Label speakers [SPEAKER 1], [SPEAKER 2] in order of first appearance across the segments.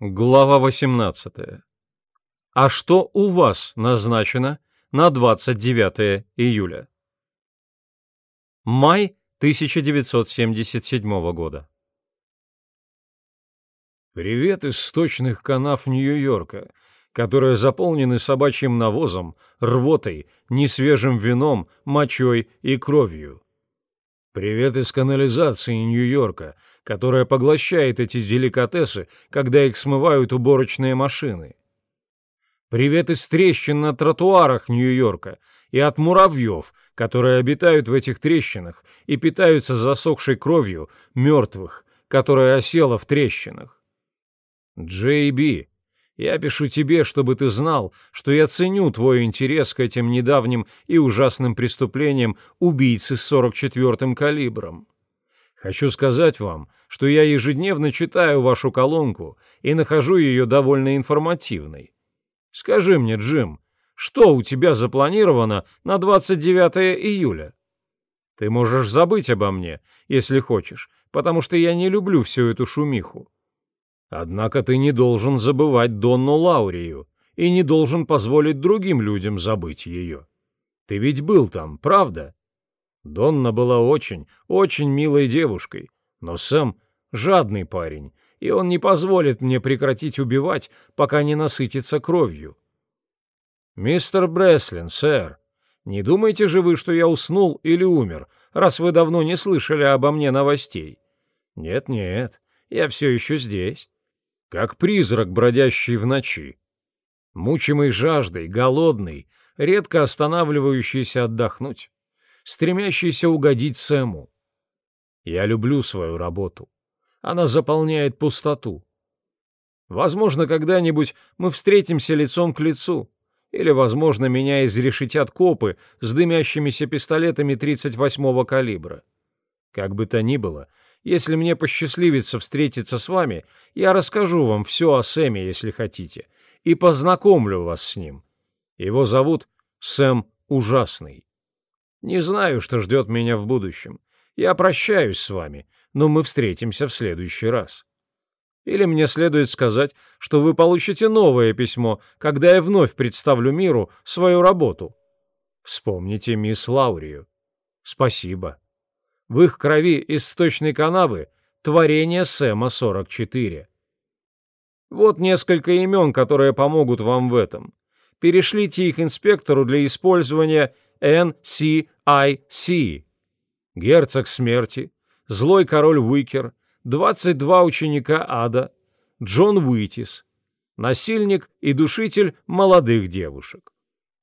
[SPEAKER 1] Глава 18. А что у вас назначено на 29 июля? Май 1977 года.
[SPEAKER 2] Привет из сточных канав Нью-Йорка, которые заполнены собачьим навозом, рвотой, несвежим вином, мочой и кровью. Привет из канализации Нью-Йорка, которая поглощает эти деликатесы, когда их смывают уборочные машины. Привет из трещин на тротуарах Нью-Йорка и от муравьев, которые обитают в этих трещинах и питаются засохшей кровью мертвых, которая осела в трещинах. Джей я пишу тебе, чтобы ты знал, что я ценю твой интерес к этим недавним и ужасным преступлениям убийцы с 44-м калибром. Хочу сказать вам, что я ежедневно читаю вашу колонку и нахожу ее довольно информативной. Скажи мне, Джим, что у тебя запланировано на 29 июля? Ты можешь забыть обо мне, если хочешь, потому что я не люблю всю эту шумиху. Однако ты не должен забывать Донну Лаурию и не должен позволить другим людям забыть ее. Ты ведь был там, правда? Донна была очень, очень милой девушкой, но Сэм — жадный парень, и он не позволит мне прекратить убивать, пока не насытится кровью. Мистер Бреслин, сэр, не думайте же вы, что я уснул или умер, раз вы давно не слышали обо мне новостей. Нет-нет, я все еще здесь как призрак, бродящий в ночи. Мучимый жаждой, голодный, редко останавливающийся отдохнуть, стремящийся угодить Сэму. Я люблю свою работу. Она заполняет пустоту. Возможно, когда-нибудь мы встретимся лицом к лицу, или, возможно, меня изрешетят копы с дымящимися пистолетами 38-го калибра. Как бы то ни было, если мне посчастливится встретиться с вами, я расскажу вам все о Сэме, если хотите, и познакомлю вас с ним. Его зовут Сэм Ужасный. Не знаю, что ждет меня в будущем. Я прощаюсь с вами, но мы встретимся в следующий раз. Или мне следует сказать, что вы получите новое письмо, когда я вновь представлю миру свою работу. Вспомните мисс Лаурию. Спасибо. В их крови из канавы творение Сэма 44. Вот несколько имен, которые помогут вам в этом. Перешлите их инспектору для использования NCIC. Герцог смерти, злой король Уикер, 22 ученика ада, Джон Уитис, насильник и душитель молодых девушек.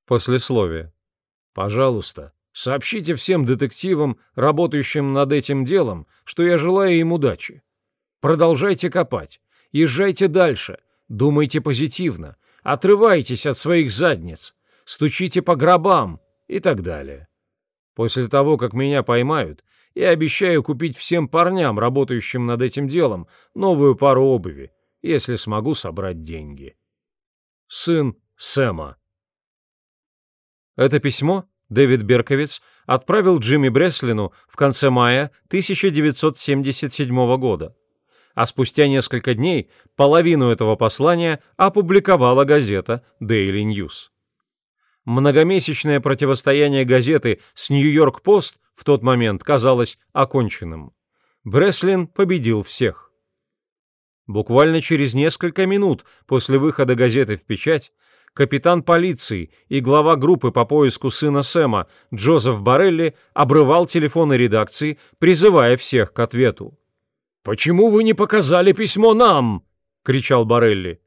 [SPEAKER 2] Послесловие. Пожалуйста, Сообщите всем детективам, работающим над этим делом, что я желаю им удачи. Продолжайте копать, езжайте дальше, думайте позитивно, отрывайтесь от своих задниц, стучите по гробам и так далее. После того, как меня поймают, я обещаю купить всем парням, работающим над этим делом, новую пару обуви, если смогу собрать деньги. Сын Сэма.
[SPEAKER 1] Это письмо Дэвид Берковиц отправил Джимми Бреслину в конце мая 1977 года, а спустя несколько дней половину этого послания опубликовала газета Daily News. Многомесячное противостояние газеты с Нью-Йорк Пост в тот момент казалось оконченным. Бреслин победил всех. Буквально через несколько минут после выхода газеты в печать капитан полиции и глава группы по поиску сына Сэма Джозеф Барелли обрывал телефоны редакции, призывая всех к ответу. «Почему вы не показали письмо нам?» — кричал Барелли.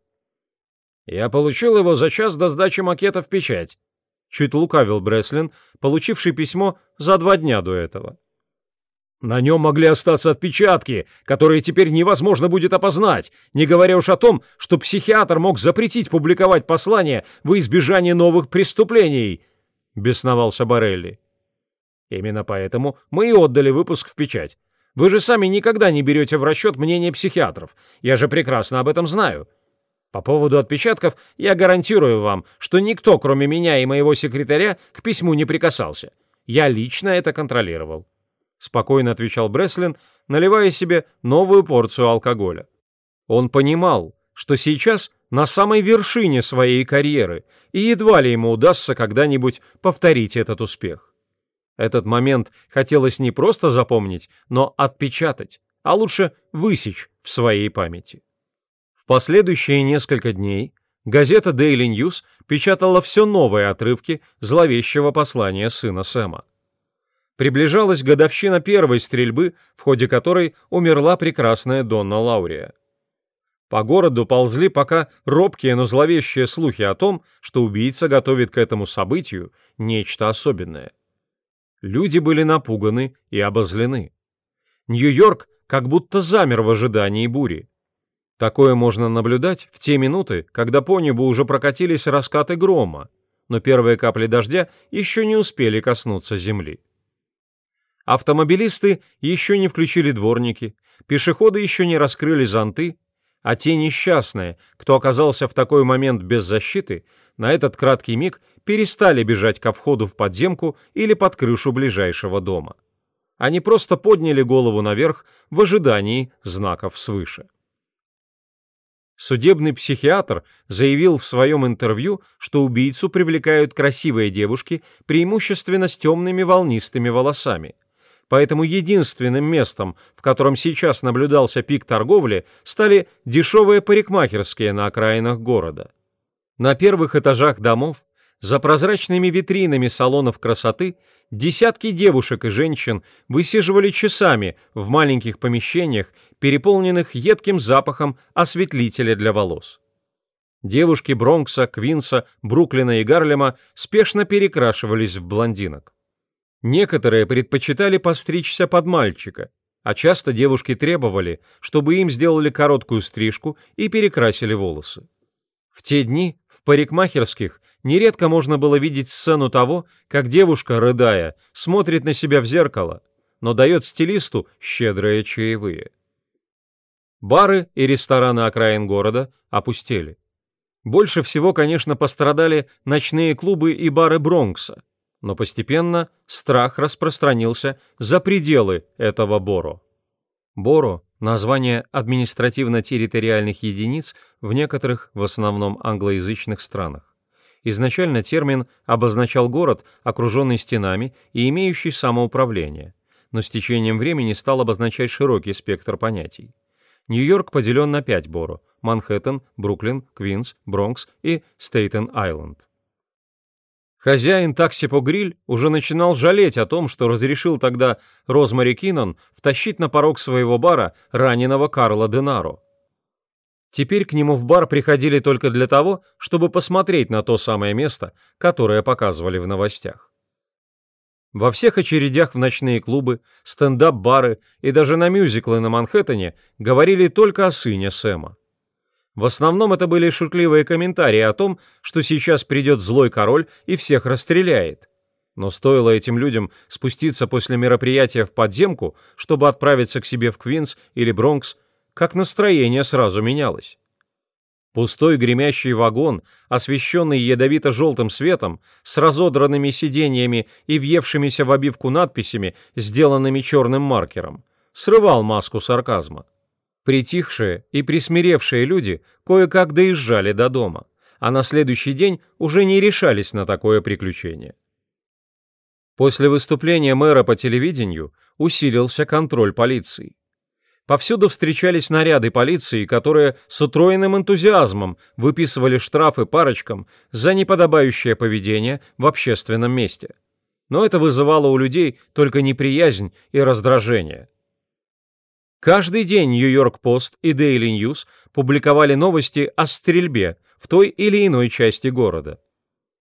[SPEAKER 1] «Я получил его за час до сдачи макета в печать», — чуть лукавил Бреслин, получивший письмо за два дня до этого. На нем могли остаться отпечатки, которые теперь невозможно будет опознать, не говоря уж о том, что психиатр мог запретить публиковать послание во избежание новых преступлений, — бесновался Барелли. Именно поэтому мы и отдали выпуск в печать. Вы же сами никогда не берете в расчет мнение психиатров, я же прекрасно об этом знаю. По поводу отпечатков я гарантирую вам, что никто, кроме меня и моего секретаря, к письму не прикасался. Я лично это контролировал. — спокойно отвечал Бреслин, наливая себе новую порцию алкоголя. Он понимал, что сейчас на самой вершине своей карьеры, и едва ли ему удастся когда-нибудь повторить этот успех. Этот момент хотелось не просто запомнить, но отпечатать, а лучше высечь в своей памяти. В последующие несколько дней газета Daily News печатала все новые отрывки зловещего послания сына Сэма. Приближалась годовщина первой стрельбы, в ходе которой умерла прекрасная Донна Лаурия. По городу ползли пока робкие, но зловещие слухи о том, что убийца готовит к этому событию нечто особенное. Люди были напуганы и обозлены. Нью-Йорк как будто замер в ожидании бури. Такое можно наблюдать в те минуты, когда по небу уже прокатились раскаты грома, но первые капли дождя еще не успели коснуться земли. Автомобилисты еще не включили дворники, пешеходы еще не раскрыли зонты, а те несчастные, кто оказался в такой момент без защиты, на этот краткий миг перестали бежать ко входу в подземку или под крышу ближайшего дома. Они просто подняли голову наверх в ожидании знаков свыше. Судебный психиатр заявил в своем интервью, что убийцу привлекают красивые девушки, преимущественно с темными волнистыми волосами. Поэтому единственным местом, в котором сейчас наблюдался пик торговли, стали дешевые парикмахерские на окраинах города. На первых этажах домов, за прозрачными витринами салонов красоты, десятки девушек и женщин высиживали часами в маленьких помещениях, переполненных едким запахом осветлителя для волос. Девушки Бронкса, Квинса, Бруклина и Гарлема спешно перекрашивались в блондинок. Некоторые предпочитали постричься под мальчика, а часто девушки требовали, чтобы им сделали короткую стрижку и перекрасили волосы. В те дни в парикмахерских нередко можно было видеть сцену того, как девушка, рыдая, смотрит на себя в зеркало, но дает стилисту щедрые чаевые. Бары и рестораны окраин города опустели. Больше всего, конечно, пострадали ночные клубы и бары Бронкса, но постепенно страх распространился за пределы этого Боро. Боро – название административно-территориальных единиц в некоторых, в основном англоязычных странах. Изначально термин обозначал город, окруженный стенами и имеющий самоуправление, но с течением времени стал обозначать широкий спектр понятий. Нью-Йорк поделен на пять боро – Манхэттен, Бруклин, Квинс, Бронкс и Стейтен-Айленд. Хозяин такси гриль уже начинал жалеть о том, что разрешил тогда Розмари Киннон втащить на порог своего бара раненого Карла Денаро. Теперь к нему в бар приходили только для того, чтобы посмотреть на то самое место, которое показывали в новостях. Во всех очередях в ночные клубы, стендап-бары и даже на мюзиклы на Манхэттене говорили только о сыне Сэма. В основном это были шутливые комментарии о том, что сейчас придет злой король и всех расстреляет. Но стоило этим людям спуститься после мероприятия в подземку, чтобы отправиться к себе в Квинс или Бронкс, как настроение сразу менялось. Пустой гремящий вагон, освещенный ядовито-желтым светом, с разодранными сиденьями и въевшимися в обивку надписями, сделанными черным маркером, срывал маску сарказма. Притихшие и присмиревшие люди кое-как доезжали до дома, а на следующий день уже не решались на такое приключение. После выступления мэра по телевидению усилился контроль полиции. Повсюду встречались наряды полиции, которые с утроенным энтузиазмом выписывали штрафы парочкам за неподобающее поведение в общественном месте. Но это вызывало у людей только неприязнь и раздражение. Каждый день Нью-Йорк-Пост и Daily News публиковали новости о стрельбе в той или иной части города.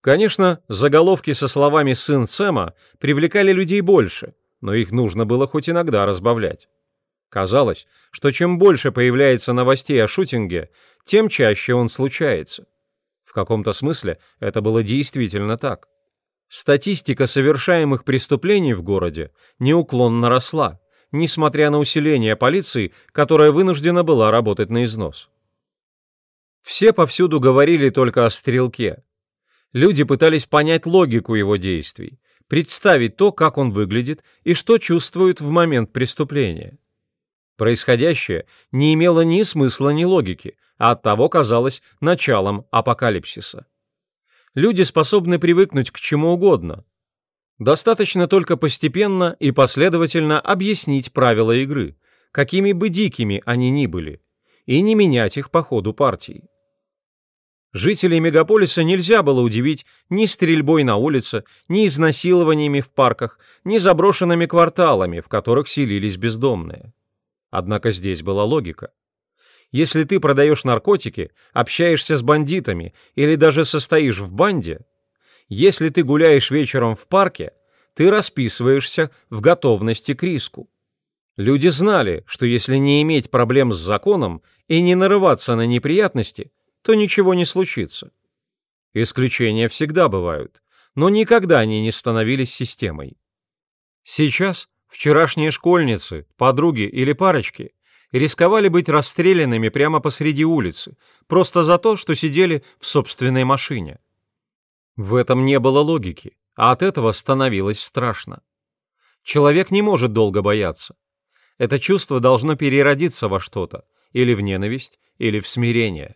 [SPEAKER 1] Конечно, заголовки со словами «сын Сэма» привлекали людей больше, но их нужно было хоть иногда разбавлять. Казалось, что чем больше появляется новостей о шутинге, тем чаще он случается. В каком-то смысле это было действительно так. Статистика совершаемых преступлений в городе неуклонно росла, несмотря на усиление полиции, которая вынуждена была работать на износ. Все повсюду говорили только о стрелке. Люди пытались понять логику его действий, представить то, как он выглядит и что чувствует в момент преступления. Происходящее не имело ни смысла, ни логики, а оттого казалось началом апокалипсиса. Люди способны привыкнуть к чему угодно. Достаточно только постепенно и последовательно объяснить правила игры, какими бы дикими они ни были, и не менять их по ходу партии. Жителей мегаполиса нельзя было удивить ни стрельбой на улице, ни изнасилованиями в парках, ни заброшенными кварталами, в которых селились бездомные. Однако здесь была логика. Если ты продаешь наркотики, общаешься с бандитами или даже состоишь в банде, если ты гуляешь вечером в парке, ты расписываешься в готовности к риску. Люди знали, что если не иметь проблем с законом и не нарываться на неприятности, то ничего не случится. Исключения всегда бывают, но никогда они не становились системой. Сейчас вчерашние школьницы, подруги или парочки рисковали быть расстрелянными прямо посреди улицы, просто за то, что сидели в собственной машине. В этом не было логики, а от этого становилось страшно. Человек не может долго бояться. Это чувство должно переродиться во что-то, или в ненависть, или в смирение.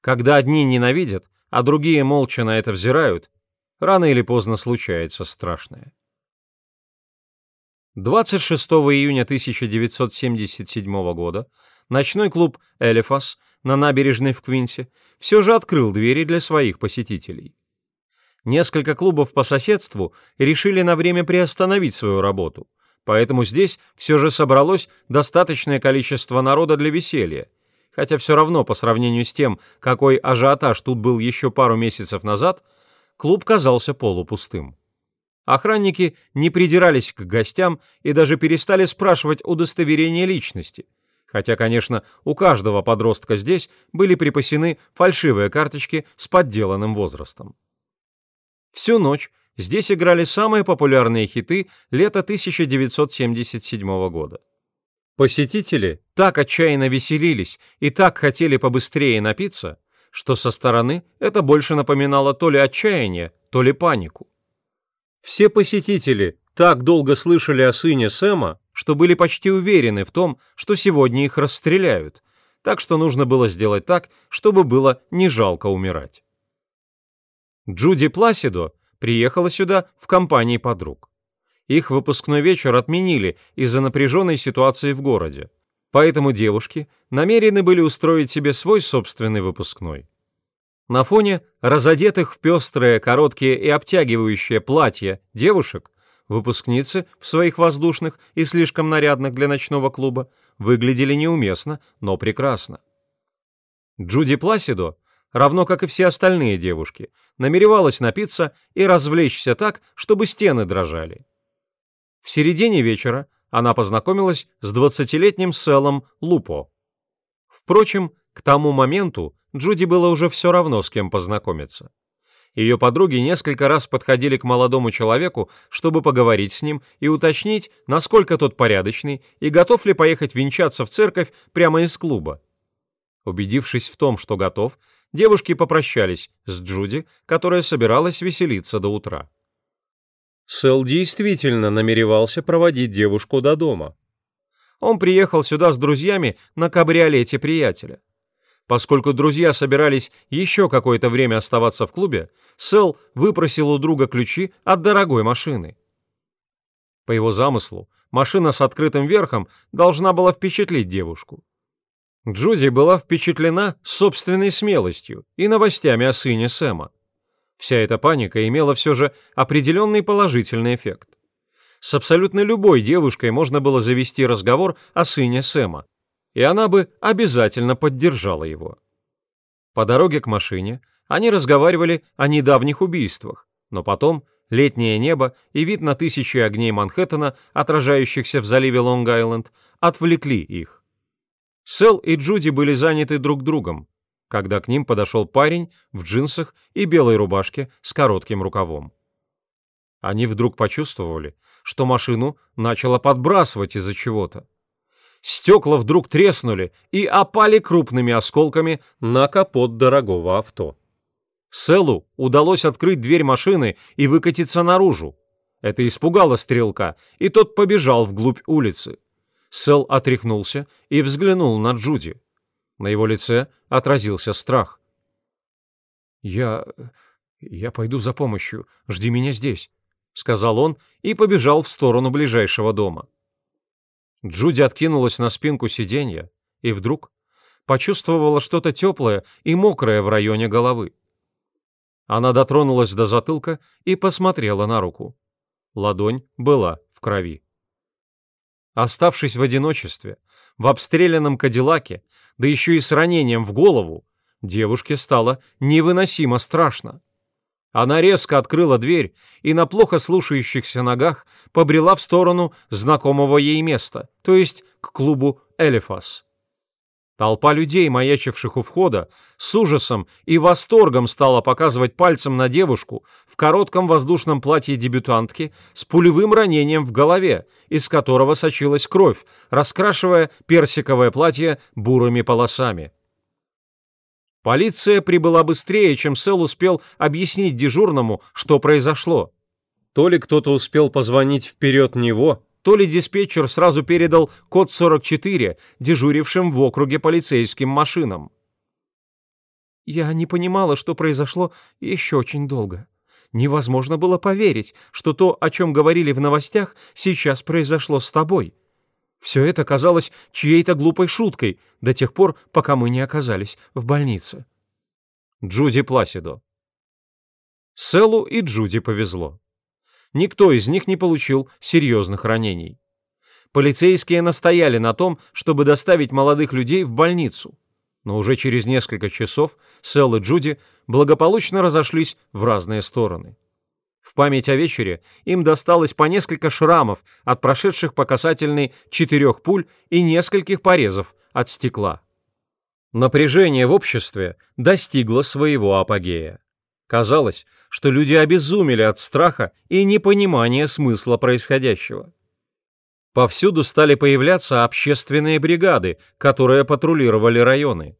[SPEAKER 1] Когда одни ненавидят, а другие молча на это взирают, рано или поздно случается страшное. 26 июня 1977 года ночной клуб «Элефас» на набережной в Квинсе все же открыл двери для своих посетителей. Несколько клубов по соседству решили на время приостановить свою работу, поэтому здесь все же собралось достаточное количество народа для веселья, хотя все равно по сравнению с тем, какой ажиотаж тут был еще пару месяцев назад, клуб казался полупустым. Охранники не придирались к гостям и даже перестали спрашивать удостоверение личности, хотя, конечно, у каждого подростка здесь были припасены фальшивые карточки с подделанным возрастом. Всю ночь здесь играли самые популярные хиты лета 1977 года. Посетители так отчаянно веселились и так хотели побыстрее напиться, что со стороны это больше напоминало то ли отчаяние, то ли панику. Все посетители так долго слышали о сыне Сэма, что были почти уверены в том, что сегодня их расстреляют, так что нужно было сделать так, чтобы было не жалко умирать. Джуди Пласидо приехала сюда в компании подруг. Их выпускной вечер отменили из-за напряженной ситуации в городе. Поэтому девушки намерены были устроить себе свой собственный выпускной. На фоне разодетых в пестрые, короткие и обтягивающие платья девушек, выпускницы в своих воздушных и слишком нарядных для ночного клуба выглядели неуместно, но прекрасно. Джуди Пласидо, равно как и все остальные девушки, намеревалась напиться и развлечься так, чтобы стены дрожали. В середине вечера она познакомилась с двадцатилетним Селом Лупо. Впрочем, к тому моменту Джуди было уже все равно, с кем познакомиться. Ее подруги несколько раз подходили к молодому человеку, чтобы поговорить с ним и уточнить, насколько тот порядочный и готов ли поехать венчаться в церковь прямо из клуба. Убедившись в том, что готов, девушки попрощались с Джуди, которая собиралась веселиться до утра. Сэл действительно намеревался проводить девушку до дома. Он приехал сюда с друзьями на кабриолете приятеля. Поскольку друзья собирались еще какое-то время оставаться в клубе, Сэл выпросил у друга ключи от дорогой машины. По его замыслу, машина с открытым верхом должна была впечатлить девушку. Джуди была впечатлена собственной смелостью и новостями о сыне Сэма. Вся эта паника имела все же определенный положительный эффект. С абсолютно любой девушкой можно было завести разговор о сыне Сэма, и она бы обязательно поддержала его. По дороге к машине они разговаривали о недавних убийствах, но потом летнее небо и вид на тысячи огней Манхэттена, отражающихся в заливе Лонг-Айленд, отвлекли их. Сэл и Джуди были заняты друг другом, когда к ним подошел парень в джинсах и белой рубашке с коротким рукавом. Они вдруг почувствовали, что машину начало подбрасывать из-за чего-то. Стекла вдруг треснули и опали крупными осколками на капот дорогого авто. Селу удалось открыть дверь машины и выкатиться наружу. Это испугало стрелка, и тот побежал вглубь улицы. Сел отряхнулся и взглянул на Джуди. На его лице отразился страх.
[SPEAKER 2] «Я... я пойду за помощью. Жди меня здесь», — сказал он и побежал в сторону ближайшего дома. Джуди откинулась на спинку сиденья и вдруг почувствовала что-то теплое и мокрое в районе головы. Она дотронулась до затылка и посмотрела на руку. Ладонь была в крови. Оставшись в одиночестве, в обстрелянном кадиллаке, да еще и с ранением в голову, девушке стало невыносимо страшно. Она резко открыла дверь и на плохо слушающихся ногах побрела в сторону знакомого ей места, то есть к клубу «Элефас». Толпа людей, маячивших у входа, с ужасом и восторгом стала показывать пальцем на девушку в коротком воздушном платье дебютантки с пулевым ранением в голове, из которого сочилась кровь, раскрашивая персиковое платье бурыми полосами. Полиция прибыла быстрее, чем Сэл успел объяснить дежурному, что произошло. То ли кто-то успел позвонить вперед него, то ли диспетчер сразу передал код 44 дежурившим в округе полицейским машинам. Я не понимала, что произошло еще очень долго. Невозможно было поверить, что то, о чем говорили в новостях, сейчас произошло с тобой. Все это казалось чьей-то глупой шуткой до тех пор, пока мы не оказались в больнице. Джуди Пласидо. Селу и Джуди повезло. Никто из них не получил серьезных ранений. Полицейские настояли на том, чтобы доставить молодых людей в больницу. Но уже через несколько часов Сэл и Джуди благополучно разошлись в разные стороны. В память о вечере им досталось по несколько шрамов от прошедших по касательной четырех пуль и нескольких порезов от стекла. Напряжение в обществе достигло своего апогея. Казалось, что люди обезумели от страха и непонимания смысла происходящего. Повсюду стали появляться общественные бригады, которые патрулировали районы.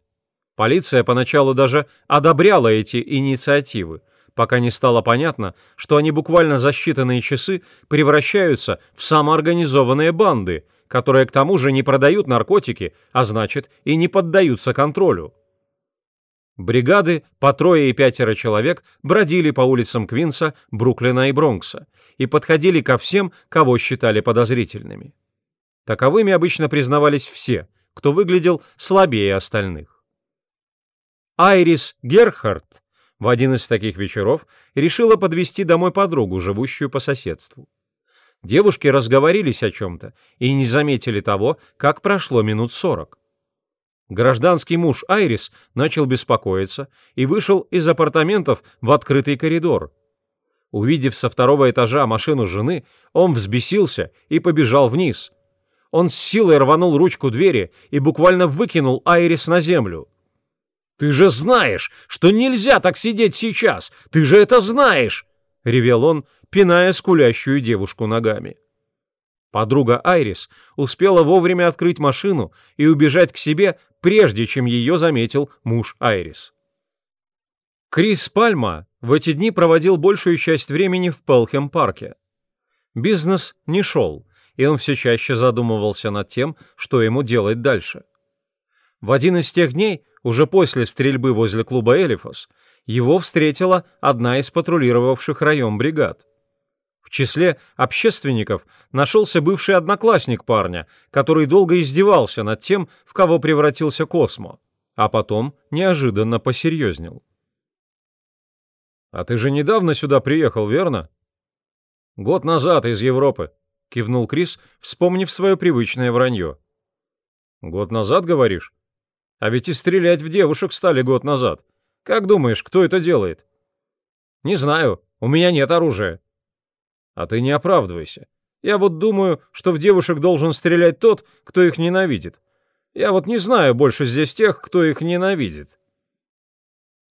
[SPEAKER 2] Полиция поначалу даже одобряла эти инициативы, пока не стало понятно, что они буквально за считанные часы превращаются в самоорганизованные банды, которые к тому же не продают наркотики, а значит и не поддаются контролю. Бригады по трое и пятеро человек бродили по улицам Квинса, Бруклина и Бронкса и подходили ко всем, кого считали подозрительными. Таковыми обычно признавались все, кто выглядел слабее остальных. Айрис Герхард в один из таких вечеров решила подвести домой подругу, живущую по соседству. Девушки разговорились о чем-то и не заметили того, как прошло минут сорок. Гражданский муж Айрис начал беспокоиться и вышел из апартаментов в открытый коридор. Увидев со второго этажа машину жены, он взбесился и побежал вниз. Он с силой рванул ручку двери и буквально выкинул Айрис на землю. «Ты же знаешь, что нельзя так сидеть сейчас! Ты же это знаешь!» — ревел он, пиная скулящую девушку ногами. Подруга Айрис успела вовремя открыть машину и убежать к себе, прежде чем ее заметил муж Айрис. Крис Пальма в эти дни проводил большую часть времени в Пелхем-парке. Бизнес не шел, и он все чаще задумывался над тем, что ему делать дальше. В один из тех дней, уже после стрельбы возле клуба «Элифос», его встретила одна из патрулировавших район бригад. В числе общественников нашелся бывший одноклассник парня, который долго издевался над тем, в кого превратился Космо, а потом неожиданно посерьезнел. «А ты же недавно сюда приехал, верно?» «Год назад из Европы», — кивнул Крис, вспомнив свое привычное вранье. «Год назад, говоришь? А ведь и стрелять в девушек стали год назад. Как думаешь, кто это делает?» «Не знаю, у меня нет оружия», а ты не оправдывайся. Я вот думаю, что в девушек должен стрелять тот, кто их ненавидит. Я вот не знаю больше здесь тех, кто их ненавидит.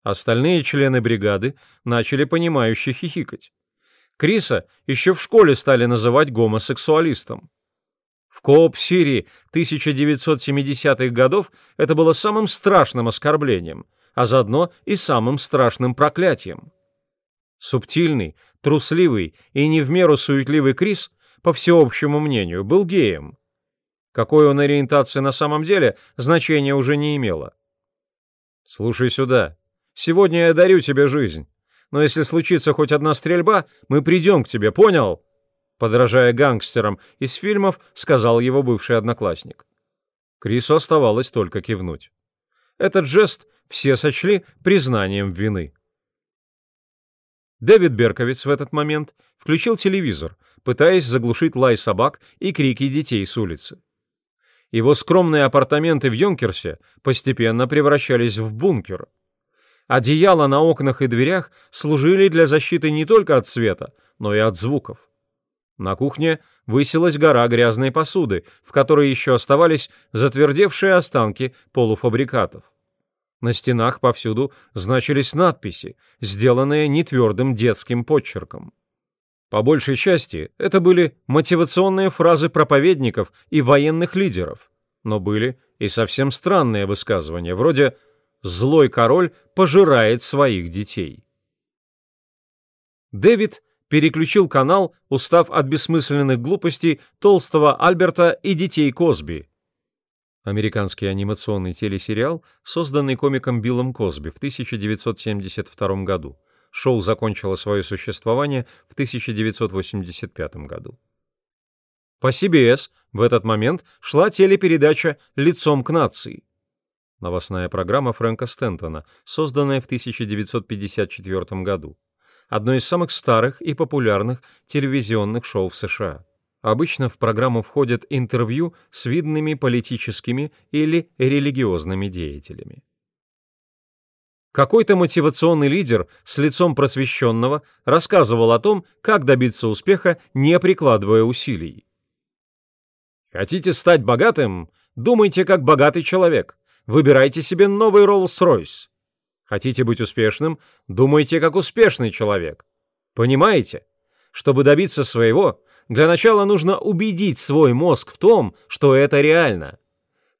[SPEAKER 2] Остальные члены бригады начали понимающе хихикать. Криса еще в школе стали называть гомосексуалистом. В Кооп-Сирии 1970-х годов это было самым страшным оскорблением, а заодно и самым страшным проклятием. Субтильный, трусливый и не в меру суетливый Крис, по всеобщему мнению, был геем.
[SPEAKER 1] Какой он ориентации на самом деле, значения уже не имело. «Слушай сюда. Сегодня я дарю тебе жизнь. Но если случится хоть одна стрельба, мы придем к тебе, понял?» Подражая гангстерам из фильмов, сказал его бывший одноклассник. Крису оставалось только кивнуть. Этот жест все сочли признанием вины. Дэвид Берковиц в этот момент включил телевизор, пытаясь заглушить лай собак и крики детей с улицы. Его скромные апартаменты в Йонкерсе постепенно превращались в бункер. Одеяла на окнах и дверях служили для защиты не только от света, но и от звуков. На кухне высилась гора грязной посуды, в которой еще оставались затвердевшие останки полуфабрикатов. На стенах повсюду значились надписи, сделанные нетвердым детским подчерком. По большей части это были мотивационные фразы проповедников и военных лидеров, но были и совсем странные высказывания, вроде «злой король пожирает своих детей». Дэвид переключил канал, устав от бессмысленных глупостей толстого Альберта и детей Косби. Американский анимационный телесериал, созданный комиком Биллом Косби в 1972 году. Шоу закончило свое существование в 1985 году. По CBS в этот момент шла телепередача «Лицом к нации». Новостная программа Фрэнка Стентона, созданная в 1954 году. Одно из самых старых и популярных телевизионных шоу в США. Обычно в программу входят интервью с видными политическими или религиозными деятелями. Какой-то мотивационный лидер с лицом просвещенного рассказывал о том, как добиться успеха, не прикладывая усилий. Хотите стать богатым? Думайте как богатый человек. Выбирайте себе новый Rolls-Royce. Хотите быть успешным? Думайте как успешный человек. Понимаете? Чтобы добиться своего, для начала нужно убедить свой мозг в том, что это реально.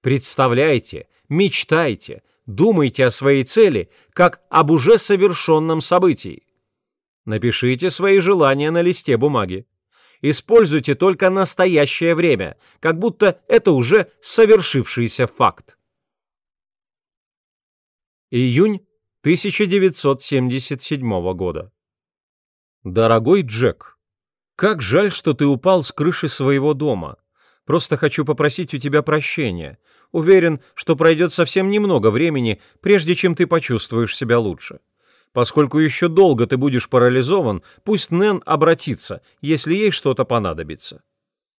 [SPEAKER 1] Представляйте, мечтайте, Думайте о своей цели, как об уже совершенном событии. Напишите свои желания на листе бумаги. Используйте только настоящее время, как будто это уже совершившийся факт. Июнь 1977 года. Дорогой Джек, как жаль, что ты упал с крыши своего дома. Просто хочу попросить у тебя прощения. Уверен, что пройдет совсем немного времени, прежде чем ты почувствуешь себя лучше. Поскольку еще долго ты будешь парализован, пусть Нэн обратится, если ей что-то понадобится.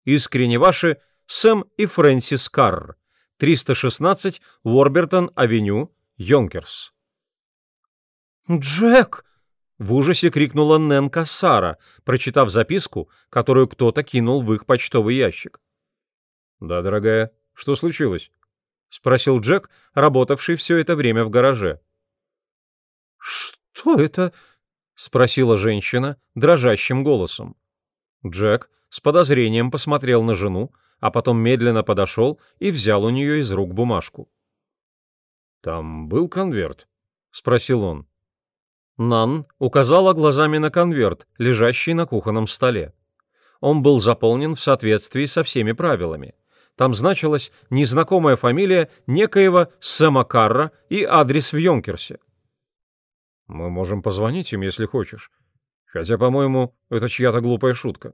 [SPEAKER 1] Искренне ваши Сэм и Фрэнсис Карр. 316 Уорбертон-авеню, Йонкерс.
[SPEAKER 3] «Джек!»
[SPEAKER 1] — в ужасе крикнула Нэн Кассара, прочитав записку, которую кто-то кинул в их почтовый ящик. «Да, дорогая, что случилось?» — спросил Джек, работавший все это время в гараже.
[SPEAKER 3] «Что это?» — спросила женщина дрожащим голосом.
[SPEAKER 1] Джек с подозрением посмотрел на жену, а потом медленно подошел и взял у нее из рук бумажку. «Там был конверт?» — спросил он. Нан указала глазами на конверт, лежащий на кухонном столе. Он был заполнен в соответствии со всеми правилами. Там значилась незнакомая фамилия некоего Сэма Карра и адрес в Йонкерсе. Мы можем позвонить им, если хочешь. Хотя, по-моему, это чья-то глупая шутка.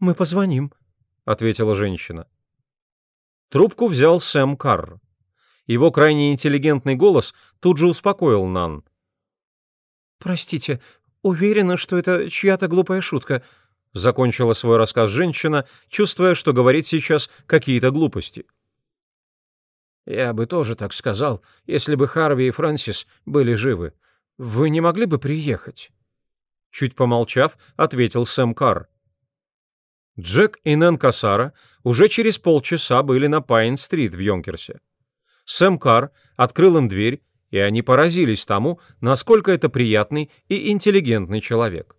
[SPEAKER 3] Мы позвоним,
[SPEAKER 1] ответила женщина. Трубку взял Сэм Карр. Его крайне интеллигентный голос тут же успокоил Нан.
[SPEAKER 3] Простите, уверена, что это чья-то глупая шутка.
[SPEAKER 1] Закончила свой рассказ женщина, чувствуя, что говорит сейчас какие-то глупости.
[SPEAKER 3] «Я бы тоже так сказал, если бы Харви и Фрэнсис были живы. Вы не могли бы приехать?»
[SPEAKER 1] Чуть помолчав, ответил Сэм Карр. Джек и Нэн Кассара уже через полчаса были на Пайн-стрит в Йонкерсе. Сэм Карр открыл им дверь, и они поразились тому, насколько это приятный и интеллигентный человек.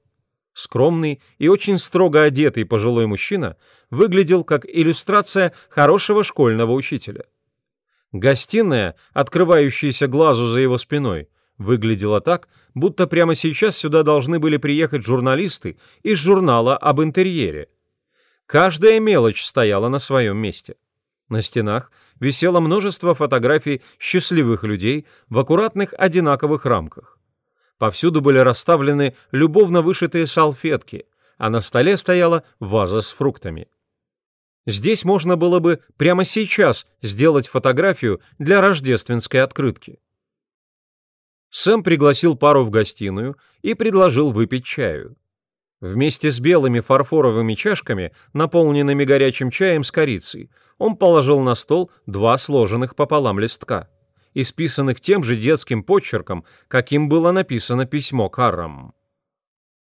[SPEAKER 1] Скромный и очень строго одетый пожилой мужчина выглядел как иллюстрация хорошего школьного учителя. Гостиная, открывающаяся глазу за его спиной, выглядела так, будто прямо сейчас сюда должны были приехать журналисты из журнала об интерьере. Каждая мелочь стояла на своем месте. На стенах висело множество фотографий счастливых людей в аккуратных одинаковых рамках. Повсюду были расставлены любовно вышитые салфетки, а на столе стояла ваза с фруктами. Здесь можно было бы прямо сейчас сделать фотографию для рождественской открытки. Сэм пригласил пару в гостиную и предложил выпить чаю. Вместе с белыми фарфоровыми чашками, наполненными горячим чаем с корицей, он положил на стол два сложенных пополам листка, исписанных тем же детским почерком, каким было написано письмо Каррам.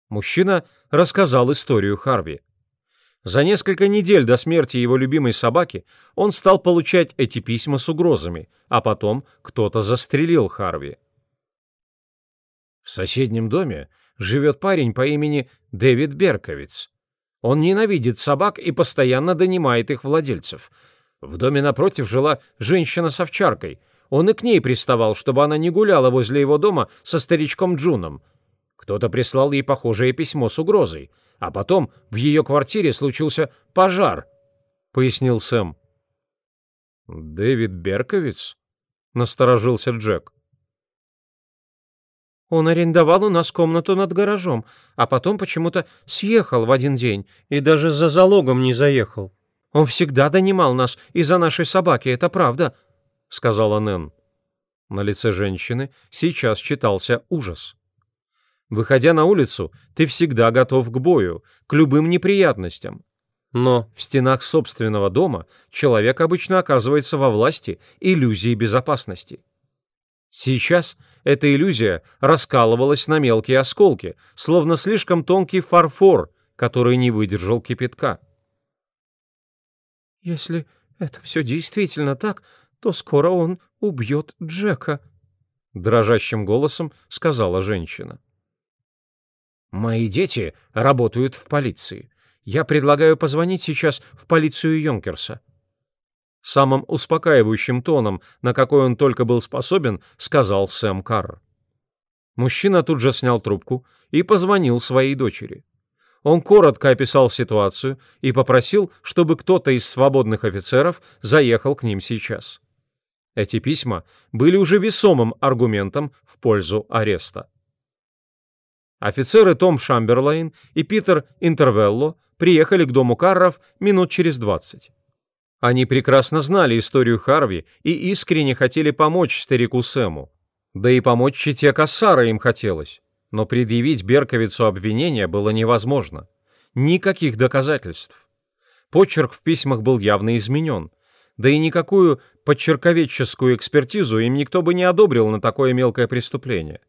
[SPEAKER 1] Мужчина рассказал историю Харви. За несколько недель до смерти его любимой собаки он стал получать эти письма с угрозами, а потом кто-то застрелил Харви. В соседнем доме живет парень по имени Дэвид Берковиц. Он ненавидит собак и постоянно донимает их владельцев. В доме напротив жила женщина с овчаркой. Он и к ней приставал, чтобы она не гуляла возле его дома со старичком Джуном. Кто-то прислал ей похожее письмо с угрозой — а потом в ее квартире случился пожар», — пояснил Сэм.
[SPEAKER 2] «Дэвид Берковиц?» — насторожился Джек.
[SPEAKER 3] «Он арендовал у нас комнату над гаражом, а потом почему-то съехал в один день и даже за залогом не заехал. Он всегда донимал нас из-за нашей собаки, это правда», — сказала Нэн.
[SPEAKER 1] На лице женщины сейчас читался ужас. Выходя на улицу, ты всегда готов к бою, к любым неприятностям. Но в стенах собственного дома человек обычно оказывается во власти иллюзии безопасности. Сейчас эта иллюзия раскалывалась на мелкие осколки, словно слишком тонкий фарфор, который не выдержал кипятка.
[SPEAKER 3] «Если это все действительно так, то скоро он убьет Джека», — дрожащим голосом сказала женщина.
[SPEAKER 1] Мои дети работают в полиции. Я предлагаю позвонить сейчас в полицию Йонкерса. Самым успокаивающим тоном, на какой он только был способен, сказал Сэм Карр. Мужчина тут же снял трубку и позвонил своей дочери. Он коротко описал ситуацию и попросил, чтобы кто-то из свободных офицеров заехал к ним сейчас. Эти письма были уже весомым аргументом в пользу ареста. Офицеры Том Шамберлайн и Питер Интервелло приехали к дому Карров минут через двадцать. Они прекрасно знали историю Харви и искренне хотели помочь старику Сэму. Да и помочь чите Кассара им хотелось. Но предъявить Берковицу обвинения было невозможно. Никаких доказательств. Почерк в письмах был явно изменен. Да и никакую подчерковедческую экспертизу им никто бы не одобрил на такое мелкое преступление.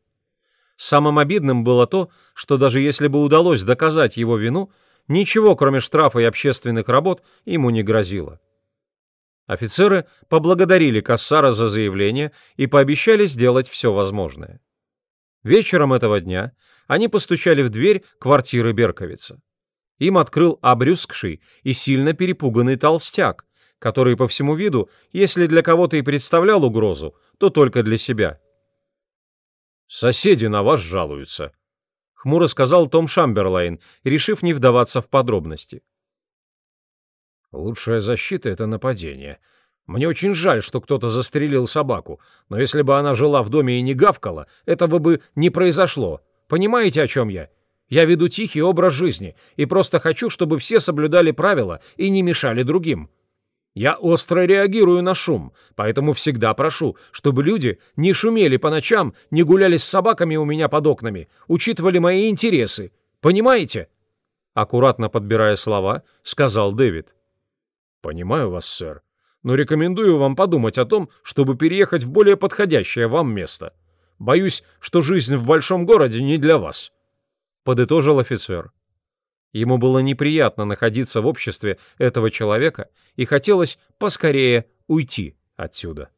[SPEAKER 1] Самым обидным было то, что даже если бы удалось доказать его вину, ничего, кроме штрафа и общественных работ, ему не грозило. Офицеры поблагодарили Кассара за заявление и пообещали сделать все возможное. Вечером этого дня они постучали в дверь квартиры Берковица. Им открыл обрюзгший и сильно перепуганный толстяк, который по всему виду, если для кого-то и представлял угрозу, то только для себя.
[SPEAKER 2] Соседи на вас жалуются», —
[SPEAKER 1] хмуро сказал Том Шамберлайн, решив не вдаваться в подробности.
[SPEAKER 2] «Лучшая защита — это нападение. Мне очень жаль, что кто-то застрелил собаку, но если бы она жила в доме и не гавкала, этого бы не произошло. Понимаете, о чем я? Я веду тихий образ жизни и просто хочу, чтобы все соблюдали правила и не мешали другим». Я остро реагирую на шум, поэтому всегда прошу, чтобы люди не шумели по ночам, не гуляли с собаками у меня под окнами, учитывали мои интересы. Понимаете?»
[SPEAKER 1] Аккуратно подбирая слова, сказал Дэвид.
[SPEAKER 2] «Понимаю вас, сэр, но рекомендую вам подумать о том, чтобы переехать в более подходящее вам место. Боюсь, что жизнь в большом городе не для вас», —
[SPEAKER 1] подытожил офицер. Ему было неприятно находиться в обществе этого человека и хотелось поскорее уйти отсюда.